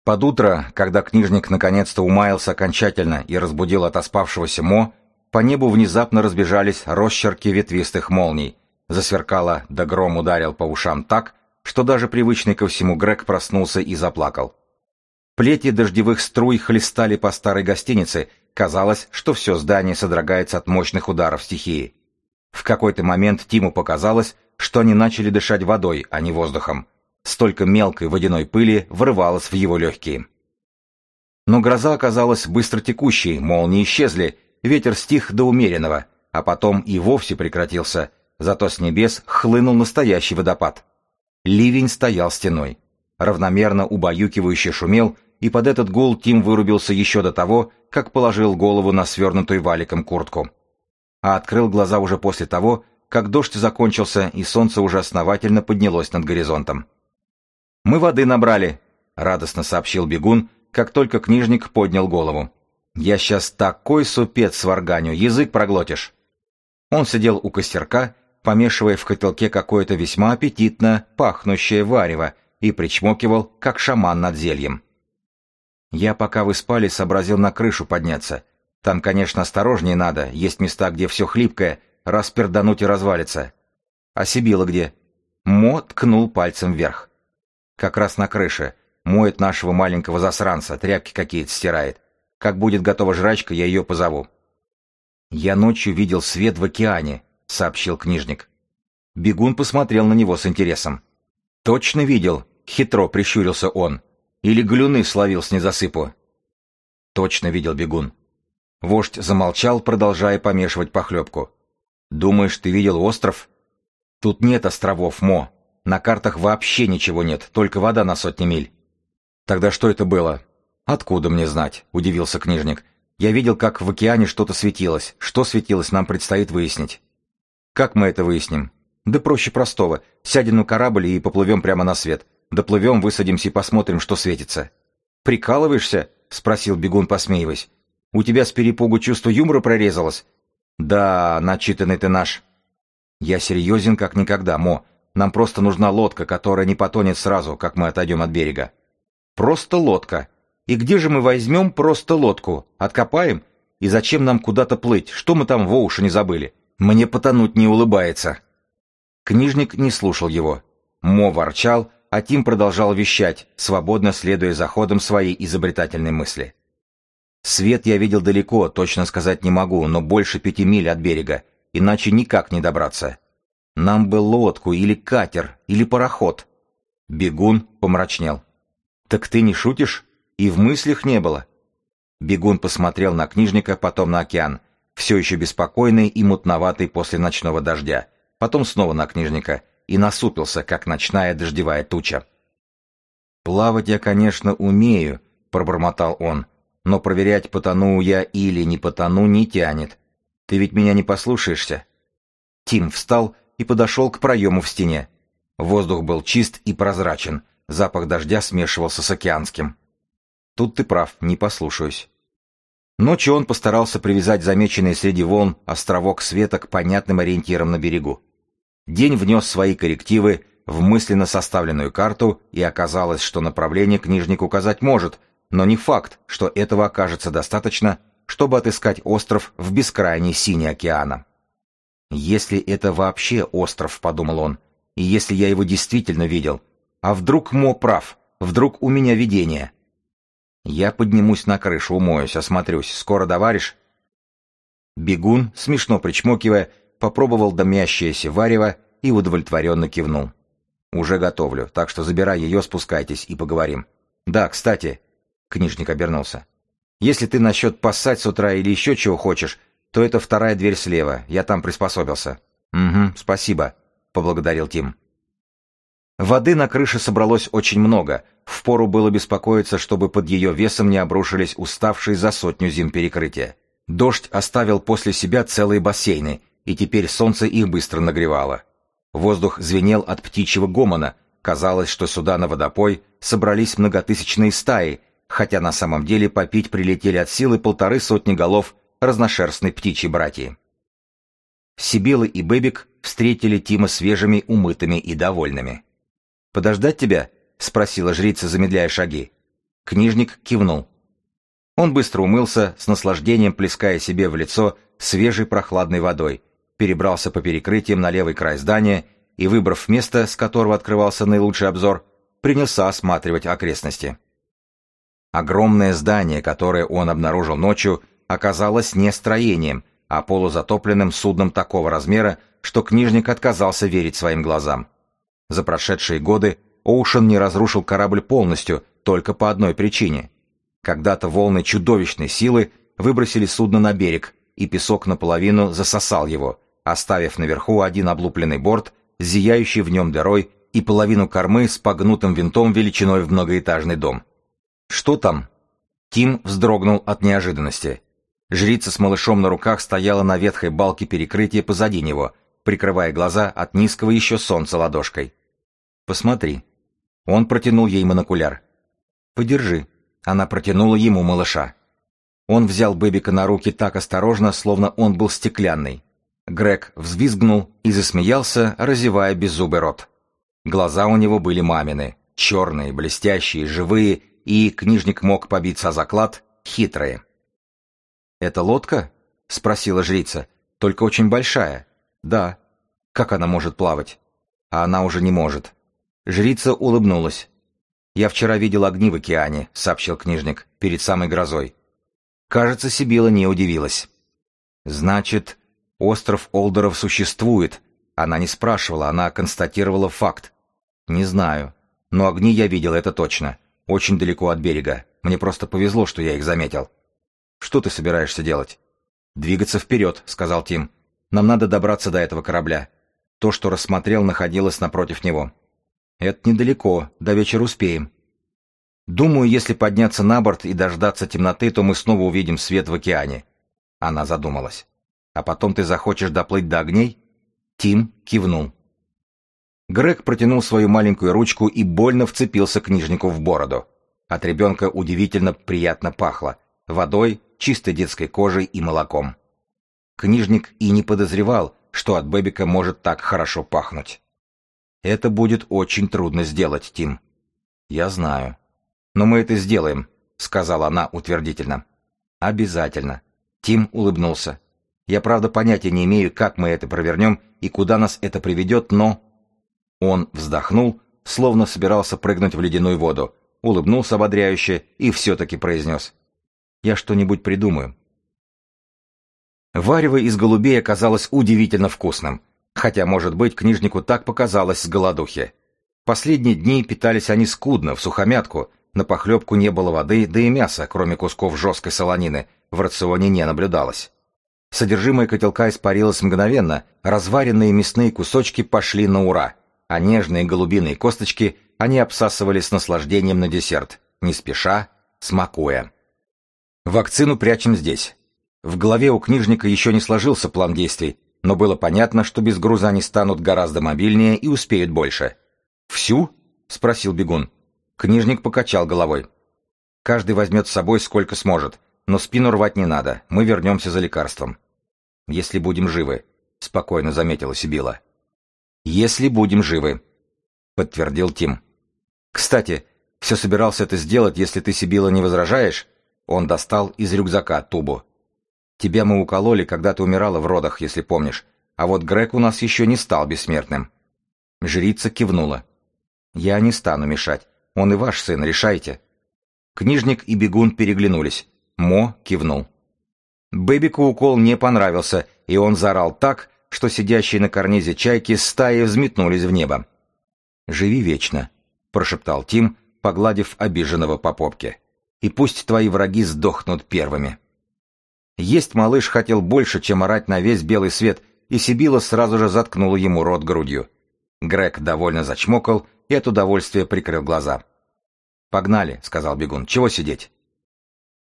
Под утро, когда книжник наконец-то умаялся окончательно и разбудил отоспавшегося Мо, по небу внезапно разбежались росчерки ветвистых молний. Засверкало, да гром ударил по ушам так, что даже привычный ко всему Грег проснулся и заплакал. Плети дождевых струй хлестали по старой гостинице, Казалось, что все здание содрогается от мощных ударов стихии. В какой-то момент Тиму показалось, что они начали дышать водой, а не воздухом. Столько мелкой водяной пыли врывалось в его легкие. Но гроза оказалась быстротекущей, молнии исчезли, ветер стих до умеренного, а потом и вовсе прекратился, зато с небес хлынул настоящий водопад. Ливень стоял стеной. Равномерно убаюкивающе шумел, и под этот гул Тим вырубился еще до того, как положил голову на свернутую валиком куртку. А открыл глаза уже после того, как дождь закончился и солнце уже основательно поднялось над горизонтом. «Мы воды набрали», — радостно сообщил бегун, как только книжник поднял голову. «Я сейчас такой супец сварганю, язык проглотишь». Он сидел у костерка, помешивая в котелке какое-то весьма аппетитно пахнущее варево, и причмокивал, как шаман над зельем. Я, пока вы спали, сообразил на крышу подняться. Там, конечно, осторожнее надо, есть места, где все хлипкое, раз пердануть и развалится. А Сибила где? Мо ткнул пальцем вверх. Как раз на крыше. Моет нашего маленького засранца, тряпки какие-то стирает. Как будет готова жрачка, я ее позову. «Я ночью видел свет в океане», — сообщил книжник. Бегун посмотрел на него с интересом. «Точно видел?» — хитро прищурился он. «Или галюны словил с незасыпу?» «Точно видел бегун». Вождь замолчал, продолжая помешивать похлебку. «Думаешь, ты видел остров?» «Тут нет островов, Мо. На картах вообще ничего нет, только вода на сотни миль». «Тогда что это было?» «Откуда мне знать?» — удивился книжник. «Я видел, как в океане что-то светилось. Что светилось, нам предстоит выяснить». «Как мы это выясним?» «Да проще простого. Сядем на корабль и поплывем прямо на свет. Доплывем, высадимся и посмотрим, что светится». «Прикалываешься?» — спросил бегун, посмеиваясь. «У тебя с перепугу чувство юмора прорезалось?» «Да, начитанный ты наш». «Я серьезен как никогда, Мо. Нам просто нужна лодка, которая не потонет сразу, как мы отойдем от берега». «Просто лодка. И где же мы возьмем просто лодку? Откопаем? И зачем нам куда-то плыть? Что мы там в уши не забыли? Мне потонуть не улыбается». Книжник не слушал его. Мо ворчал, а Тим продолжал вещать, свободно следуя за ходом своей изобретательной мысли. Свет я видел далеко, точно сказать не могу, но больше пяти миль от берега, иначе никак не добраться. Нам бы лодку или катер, или пароход. Бегун помрачнел. «Так ты не шутишь? И в мыслях не было?» Бегун посмотрел на книжника, потом на океан, все еще беспокойный и мутноватый после ночного дождя, потом снова на книжника и насупился, как ночная дождевая туча. «Плавать я, конечно, умею», — пробормотал он, «но проверять, потону я или не потону, не тянет. Ты ведь меня не послушаешься?» Тим встал и подошел к проему в стене. Воздух был чист и прозрачен, запах дождя смешивался с океанским. «Тут ты прав, не послушаюсь». Ночью он постарался привязать замеченный среди волн островок света к понятным ориентирам на берегу. День внес свои коррективы в мысленно составленную карту, и оказалось, что направление книжник указать может, но не факт, что этого окажется достаточно, чтобы отыскать остров в бескрайней синей океана. «Если это вообще остров», — подумал он, — «и если я его действительно видел, а вдруг Мо прав, вдруг у меня видение?» Я поднимусь на крышу, умоюсь, осмотрюсь. Скоро доваришь?» Бегун, смешно причмокивая, попробовал дымящееся варево и удовлетворенно кивнул. «Уже готовлю, так что забирай ее, спускайтесь и поговорим». «Да, кстати...» — книжник обернулся. «Если ты насчет поссать с утра или еще чего хочешь, то это вторая дверь слева, я там приспособился». «Угу, спасибо», — поблагодарил Тим. Воды на крыше собралось очень много, впору было беспокоиться, чтобы под ее весом не обрушились уставшие за сотню зим перекрытия. Дождь оставил после себя целые бассейны, и теперь солнце их быстро нагревало. Воздух звенел от птичьего гомона, казалось, что сюда на водопой собрались многотысячные стаи, хотя на самом деле попить прилетели от силы полторы сотни голов разношерстной птичьей братьи. Сибила и Бэбик встретили Тима свежими, умытыми и довольными. «Подождать тебя?» — спросила жрица, замедляя шаги. Книжник кивнул. Он быстро умылся, с наслаждением плеская себе в лицо свежей прохладной водой, перебрался по перекрытиям на левый край здания и, выбрав место, с которого открывался наилучший обзор, принялся осматривать окрестности. Огромное здание, которое он обнаружил ночью, оказалось не строением, а полузатопленным судном такого размера, что книжник отказался верить своим глазам. За прошедшие годы Оушен не разрушил корабль полностью только по одной причине. Когда-то волны чудовищной силы выбросили судно на берег, и песок наполовину засосал его, оставив наверху один облупленный борт, зияющий в нем дырой и половину кормы с погнутым винтом величиной в многоэтажный дом. «Что там?» Тим вздрогнул от неожиданности. Жрица с малышом на руках стояла на ветхой балке перекрытия позади него, прикрывая глаза от низкого еще солнца ладошкой. «Посмотри». Он протянул ей монокуляр. «Подержи». Она протянула ему малыша. Он взял Бэбика на руки так осторожно, словно он был стеклянный. Грег взвизгнул и засмеялся, разевая беззубый рот. Глаза у него были мамины, черные, блестящие, живые, и книжник мог побиться о заклад, хитрые. «Это лодка?» — спросила жрица. «Только очень большая». «Да». «Как она может плавать?» «А она уже не может». Жрица улыбнулась. «Я вчера видел огни в океане», — сообщил книжник, — «перед самой грозой». Кажется, Сибила не удивилась. «Значит, остров Олдеров существует». Она не спрашивала, она констатировала факт. «Не знаю. Но огни я видел, это точно. Очень далеко от берега. Мне просто повезло, что я их заметил». «Что ты собираешься делать?» «Двигаться вперед», — сказал Тим. «Нам надо добраться до этого корабля». То, что рассмотрел, находилось напротив него. «Это недалеко. До вечера успеем». «Думаю, если подняться на борт и дождаться темноты, то мы снова увидим свет в океане». Она задумалась. «А потом ты захочешь доплыть до огней?» Тим кивнул. Грег протянул свою маленькую ручку и больно вцепился книжнику в бороду. От ребенка удивительно приятно пахло. Водой, чистой детской кожей и молоком. Книжник и не подозревал, что от Бэбика может так хорошо пахнуть. «Это будет очень трудно сделать, Тим». «Я знаю». «Но мы это сделаем», — сказала она утвердительно. «Обязательно». Тим улыбнулся. «Я, правда, понятия не имею, как мы это провернем и куда нас это приведет, но...» Он вздохнул, словно собирался прыгнуть в ледяную воду, улыбнулся ободряюще и все-таки произнес. «Я что-нибудь придумаю». Варево из голубей оказалось удивительно вкусным, хотя, может быть, книжнику так показалось с голодухи. Последние дни питались они скудно, в сухомятку, на похлебку не было воды, да и мяса, кроме кусков жесткой солонины, в рационе не наблюдалось. Содержимое котелка испарилось мгновенно, разваренные мясные кусочки пошли на ура — а нежные голубиные косточки они обсасывали с наслаждением на десерт, не спеша, смакуя. Вакцину прячем здесь. В голове у книжника еще не сложился план действий, но было понятно, что без груза они станут гораздо мобильнее и успеют больше. «Всю?» — спросил бегун. Книжник покачал головой. «Каждый возьмет с собой сколько сможет, но спину рвать не надо, мы вернемся за лекарством». «Если будем живы», — спокойно заметила Сибила. «Если будем живы», — подтвердил Тим. «Кстати, все собирался это сделать, если ты, Сибила, не возражаешь?» Он достал из рюкзака тубу. «Тебя мы укололи, когда ты умирала в родах, если помнишь, а вот Грег у нас еще не стал бессмертным». Жрица кивнула. «Я не стану мешать. Он и ваш сын, решайте». Книжник и бегун переглянулись. Мо кивнул. Бэбику укол не понравился, и он заорал так, что сидящие на карнизе чайки стаи взметнулись в небо. «Живи вечно», — прошептал Тим, погладив обиженного по попке. «И пусть твои враги сдохнут первыми». Есть малыш хотел больше, чем орать на весь белый свет, и Сибила сразу же заткнула ему рот грудью. Грег довольно зачмокал и от удовольствия прикрыл глаза. «Погнали», — сказал бегун, — «чего сидеть?»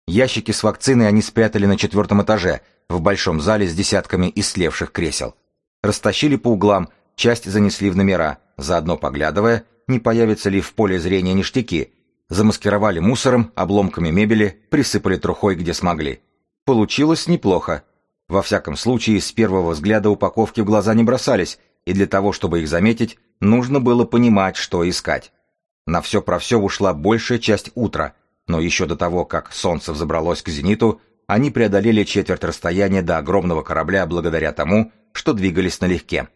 Ящики с вакциной они спрятали на четвертом этаже, в большом зале с десятками истлевших кресел. Растащили по углам, часть занесли в номера, заодно поглядывая, не появятся ли в поле зрения ништяки. Замаскировали мусором, обломками мебели, присыпали трухой, где смогли. Получилось неплохо. Во всяком случае, с первого взгляда упаковки в глаза не бросались, и для того, чтобы их заметить, нужно было понимать, что искать. На все про все ушла большая часть утра, но еще до того, как солнце взобралось к зениту, они преодолели четверть расстояния до огромного корабля благодаря тому, что двигались налегке.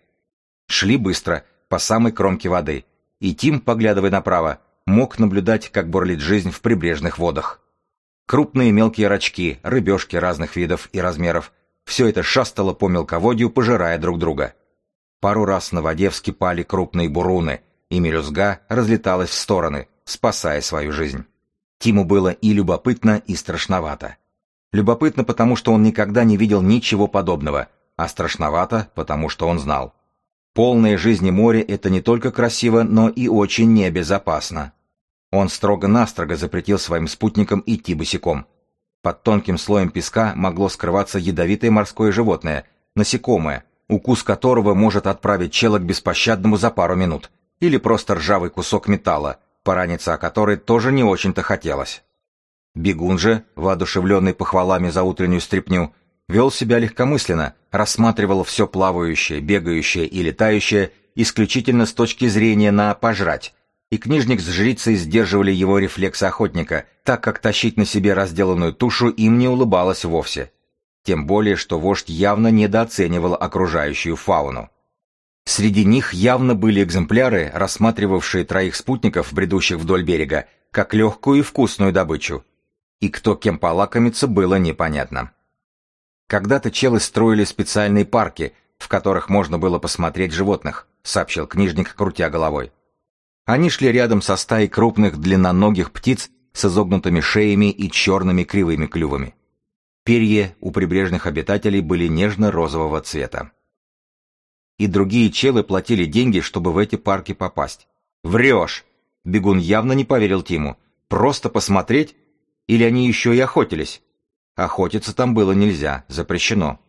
Шли быстро, по самой кромке воды, и Тим, поглядывая направо, мог наблюдать, как бурлит жизнь в прибрежных водах. Крупные мелкие рачки, рыбешки разных видов и размеров, все это шастало по мелководью, пожирая друг друга. Пару раз на воде вскипали крупные буруны, и мелюзга разлеталась в стороны, спасая свою жизнь. Тиму было и любопытно, и страшновато. Любопытно, потому что он никогда не видел ничего подобного, а страшновато, потому что он знал. Полное жизни море — это не только красиво, но и очень небезопасно. Он строго-настрого запретил своим спутникам идти босиком. Под тонким слоем песка могло скрываться ядовитое морское животное, насекомое, укус которого может отправить чела к беспощадному за пару минут, или просто ржавый кусок металла, пораниться о который тоже не очень-то хотелось. Бегун же, воодушевленный похвалами за утреннюю стряпню, вел себя легкомысленно, рассматривал все плавающее, бегающее и летающее исключительно с точки зрения на «пожрать», и книжник с жрицей сдерживали его рефлексы охотника, так как тащить на себе разделанную тушу им не улыбалось вовсе. Тем более, что вождь явно недооценивал окружающую фауну. Среди них явно были экземпляры, рассматривавшие троих спутников, бредущих вдоль берега, как легкую и вкусную добычу. И кто кем полакомиться, было непонятно. Когда-то челы строили специальные парки, в которых можно было посмотреть животных, сообщил книжник, крутя головой. Они шли рядом со стаей крупных длинноногих птиц с изогнутыми шеями и черными кривыми клювами. Перья у прибрежных обитателей были нежно-розового цвета. И другие челы платили деньги, чтобы в эти парки попасть. «Врешь!» Бегун явно не поверил Тиму. «Просто посмотреть? Или они еще и охотились?» Охотиться там было нельзя, запрещено.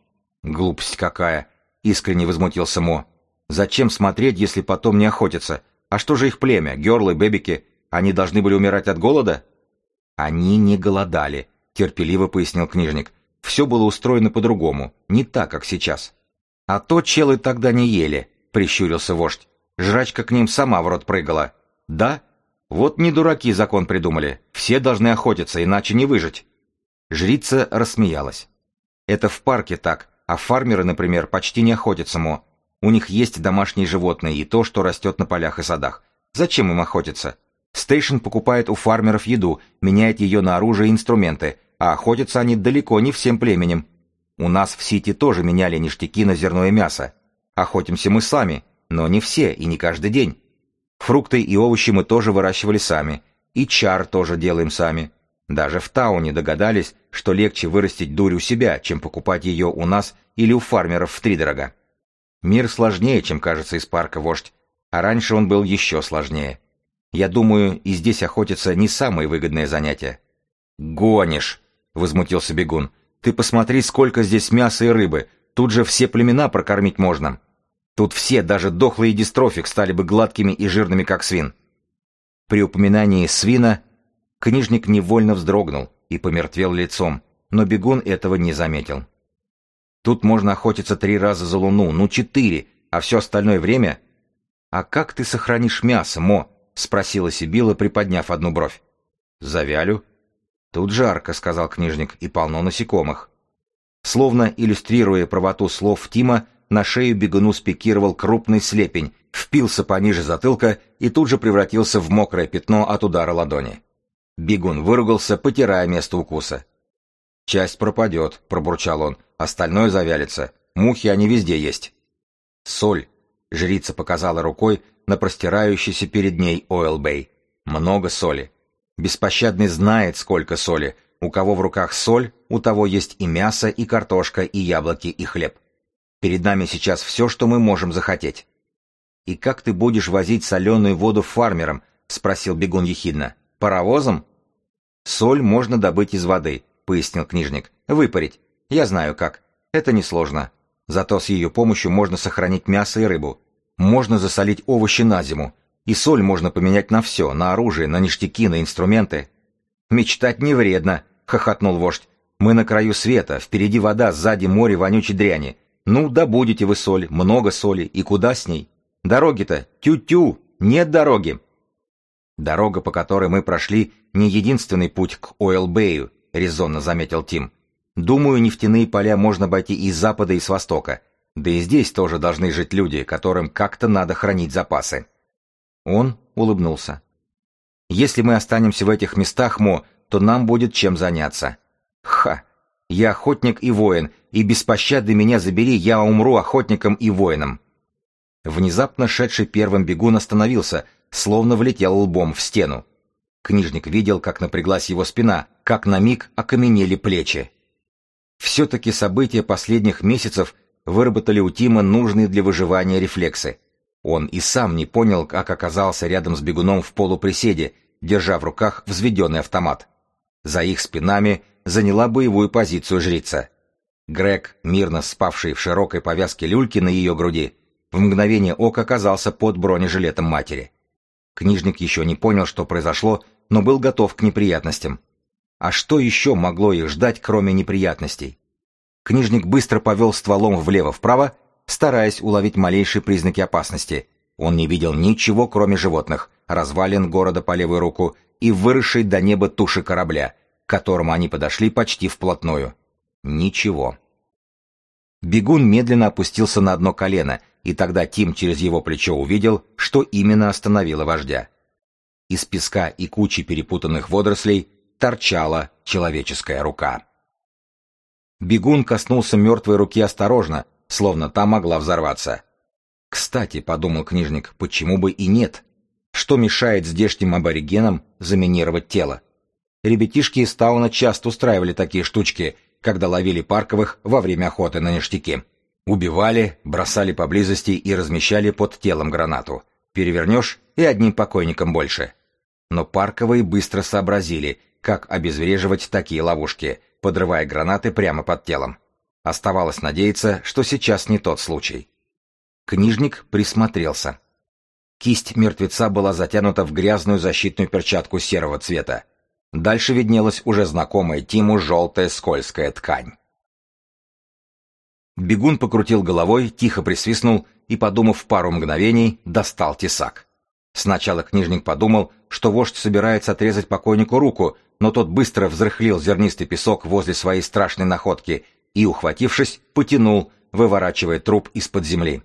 Глупость какая, искренне возмутился Мо. Зачем смотреть, если потом не охотиться? А что же их племя, герлы, бебики? Они должны были умирать от голода? Они не голодали, терпеливо пояснил книжник. Все было устроено по-другому, не так, как сейчас. А то челы тогда не ели, прищурился вождь. Жрачка к ним сама в рот прыгала. Да? Вот не дураки закон придумали. Все должны охотиться, иначе не выжить. Жрица рассмеялась. Это в парке так, а фармеры, например, почти не охотятся, Мо. У них есть домашние животные и то, что растет на полях и садах. Зачем им охотиться? Стейшн покупает у фармеров еду, меняет ее на оружие и инструменты, а охотятся они далеко не всем племенем. У нас в Сити тоже меняли ништяки на зерно и мясо. Охотимся мы сами, но не все и не каждый день. Фрукты и овощи мы тоже выращивали сами, и чар тоже делаем сами. Даже в Тауне догадались, что легче вырастить дурь у себя, чем покупать ее у нас или у фармеров втридорога. Мир сложнее, чем кажется из парка вождь, а раньше он был еще сложнее. Я думаю, и здесь охотиться не самое выгодное занятие. «Гонишь!» — возмутился бегун. «Ты посмотри, сколько здесь мяса и рыбы. Тут же все племена прокормить можно. Тут все, даже дохлые дистрофик, стали бы гладкими и жирными, как свин». При упоминании свина Книжник невольно вздрогнул и помертвел лицом, но бегун этого не заметил. Тут можно охотиться три раза за луну, ну четыре, а все остальное время... «А как ты сохранишь мясо, Мо?» — спросила Сибила, приподняв одну бровь. «Завялю». «Тут жарко», — сказал книжник, — «и полно насекомых». Словно иллюстрируя правоту слов Тима, на шею бегуну спикировал крупный слепень, впился пониже затылка и тут же превратился в мокрое пятно от удара ладони. Бегун выругался, потирая место укуса. «Часть пропадет», — пробурчал он, — «остальное завялится. Мухи они везде есть». «Соль», — жрица показала рукой на простирающийся перед ней Ойл-Бэй. «Много соли. Беспощадный знает, сколько соли. У кого в руках соль, у того есть и мясо, и картошка, и яблоки, и хлеб. Перед нами сейчас все, что мы можем захотеть». «И как ты будешь возить соленую воду фармерам?» — спросил бегун ехидно. «Паровозом?» «Соль можно добыть из воды», — пояснил книжник. «Выпарить. Я знаю как. Это несложно. Зато с ее помощью можно сохранить мясо и рыбу. Можно засолить овощи на зиму. И соль можно поменять на все, на оружие, на ништяки, на инструменты». «Мечтать не вредно», — хохотнул вождь. «Мы на краю света, впереди вода, сзади море вонючей дряни. Ну, добудете вы соль, много соли, и куда с ней? Дороги-то, тю-тю, нет дороги». Дорога, по которой мы прошли, не единственный путь к Ойл-Бэю, резонно заметил Тим. Думаю, нефтяные поля можно обойти и с запада, и с востока. Да и здесь тоже должны жить люди, которым как-то надо хранить запасы. Он улыбнулся. Если мы останемся в этих местах, Мо, то нам будет чем заняться. Ха! Я охотник и воин, и без пощады меня забери, я умру охотником и воином. Внезапно шедший первым бегун остановился — словно влетел лбом в стену. Книжник видел, как напряглась его спина, как на миг окаменели плечи. Все-таки события последних месяцев выработали у Тима нужные для выживания рефлексы. Он и сам не понял, как оказался рядом с бегуном в полуприседе, держа в руках взведенный автомат. За их спинами заняла боевую позицию жрица. Грег, мирно спавший в широкой повязке люльки на ее груди, в мгновение ока оказался под бронежилетом матери. Книжник еще не понял, что произошло, но был готов к неприятностям. А что еще могло их ждать, кроме неприятностей? Книжник быстро повел стволом влево-вправо, стараясь уловить малейшие признаки опасности. Он не видел ничего, кроме животных, развалин города по левую руку и выросшей до неба туши корабля, к которому они подошли почти вплотную. Ничего. Бегун медленно опустился на одно колено, и тогда Тим через его плечо увидел, что именно остановило вождя. Из песка и кучи перепутанных водорослей торчала человеческая рука. Бегун коснулся мертвой руки осторожно, словно та могла взорваться. «Кстати», — подумал книжник, — «почему бы и нет? Что мешает здешним аборигенам заминировать тело? Ребятишки из Тауна часто устраивали такие штучки, когда ловили парковых во время охоты на ништяки. Убивали, бросали поблизости и размещали под телом гранату. Перевернешь — и одним покойником больше. Но парковые быстро сообразили, как обезвреживать такие ловушки, подрывая гранаты прямо под телом. Оставалось надеяться, что сейчас не тот случай. Книжник присмотрелся. Кисть мертвеца была затянута в грязную защитную перчатку серого цвета. Дальше виднелась уже знакомая Тиму желтая скользкая ткань. Бегун покрутил головой, тихо присвистнул и, подумав пару мгновений, достал тесак. Сначала книжник подумал, что вождь собирается отрезать покойнику руку, но тот быстро взрыхлил зернистый песок возле своей страшной находки и, ухватившись, потянул, выворачивая труп из-под земли.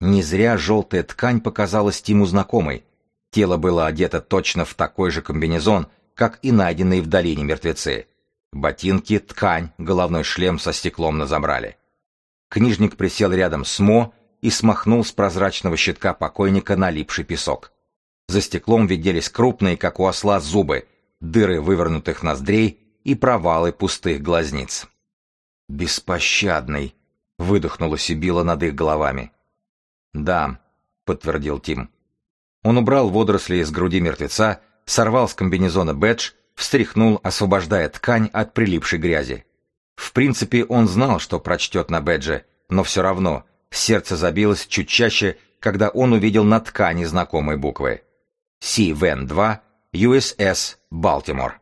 Не зря желтая ткань показалась Тиму знакомой. Тело было одето точно в такой же комбинезон, как и найденные в долине мертвецы. Ботинки, ткань, головной шлем со стеклом на. Книжник присел рядом с Мо и смахнул с прозрачного щитка покойника налипший песок. За стеклом виделись крупные, как у осла, зубы, дыры вывернутых ноздрей и провалы пустых глазниц. «Беспощадный!» — выдохнула Сибила над их головами. «Да», — подтвердил Тим. Он убрал водоросли из груди мертвеца, сорвал с комбинезона бэдж, встряхнул, освобождая ткань от прилипшей грязи. В принципе, он знал, что прочтет на бэдже, но все равно сердце забилось чуть чаще, когда он увидел на ткани знакомые буквы. Си-Вен-2, USS Балтимор.